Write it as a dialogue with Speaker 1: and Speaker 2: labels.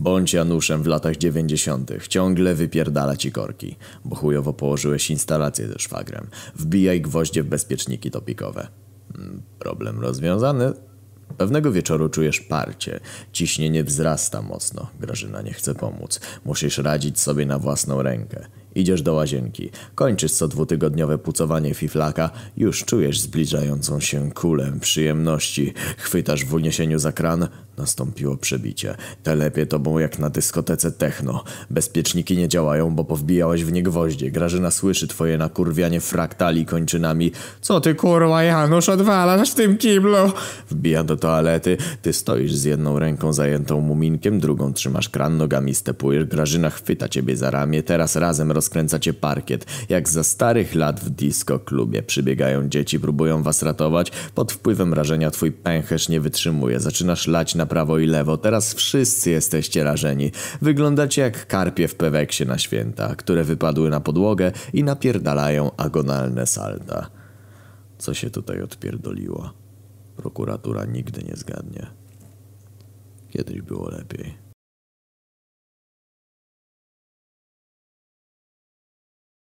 Speaker 1: Bądź Januszem w latach dziewięćdziesiątych. Ciągle wypierdala ci korki, bo chujowo położyłeś instalację ze szwagrem. Wbijaj gwoździe w bezpieczniki topikowe. Mm, Problem rozwiązany. Pewnego wieczoru czujesz parcie. Ciśnienie wzrasta mocno. Grażyna nie chce pomóc. Musisz radzić sobie na własną rękę. Idziesz do łazienki. Kończysz co dwutygodniowe pucowanie fiflaka. Już czujesz zbliżającą się kulę przyjemności. Chwytasz w uniesieniu za kran. Nastąpiło przebicie. Telepie tobą jak na dyskotece techno. Bezpieczniki nie działają, bo powbijałeś w nie gwoździe. Grażyna słyszy twoje nakurwianie fraktali kończynami. Co ty kurwa Janusz odwalasz w tym kiblu? Wbija do toalety. Ty stoisz z jedną ręką zajętą muminkiem, drugą trzymasz kran, nogami stepujesz. Grażyna chwyta ciebie za ramię. Teraz razem rozkręcacie parkiet. Jak za starych lat w disco klubie. Przybiegają dzieci, próbują was ratować. Pod wpływem rażenia twój pęcherz nie wytrzymuje. Zaczynasz lać na prawo i lewo. Teraz wszyscy jesteście rażeni. Wyglądacie jak karpie w peweksie na święta, które wypadły na podłogę i napierdalają agonalne salta. Co się tutaj odpierdoliło? Prokuratura nigdy nie zgadnie. Kiedyś było lepiej.